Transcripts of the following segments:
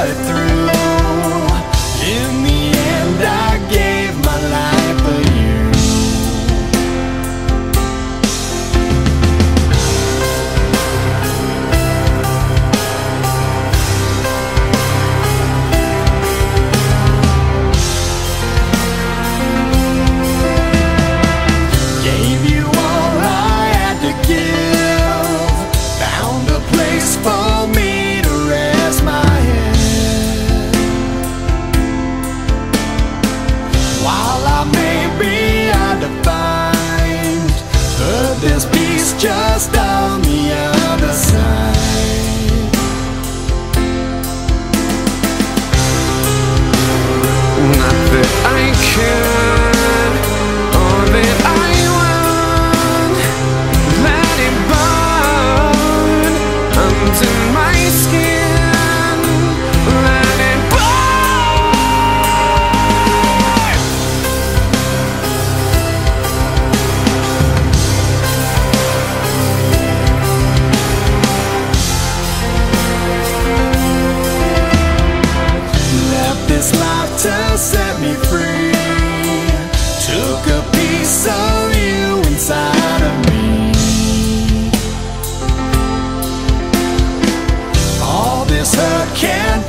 cut through there's peace just on life to set me free. Took a piece of you inside of me. All this hurt can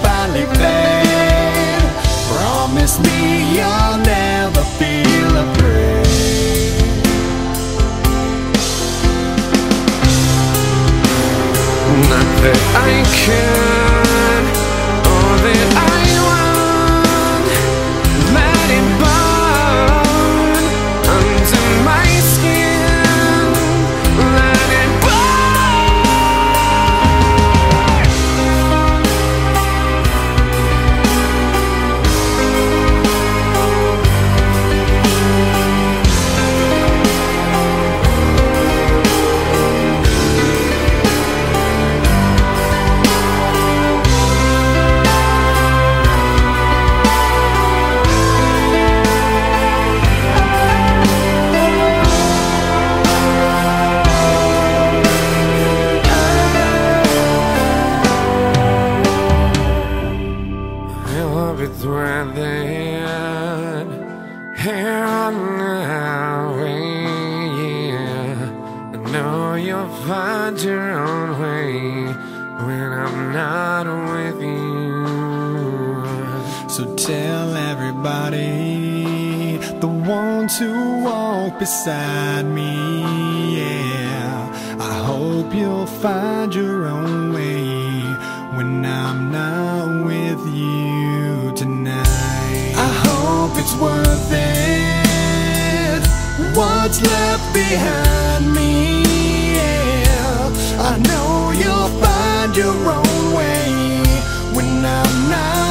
find your own way when I'm not with you. So tell everybody, the ones who walk beside me, yeah. I hope you'll find your own way when I'm not with you tonight. I hope it's worth it. What's left behind me. I know you'll find your own way. When I'm not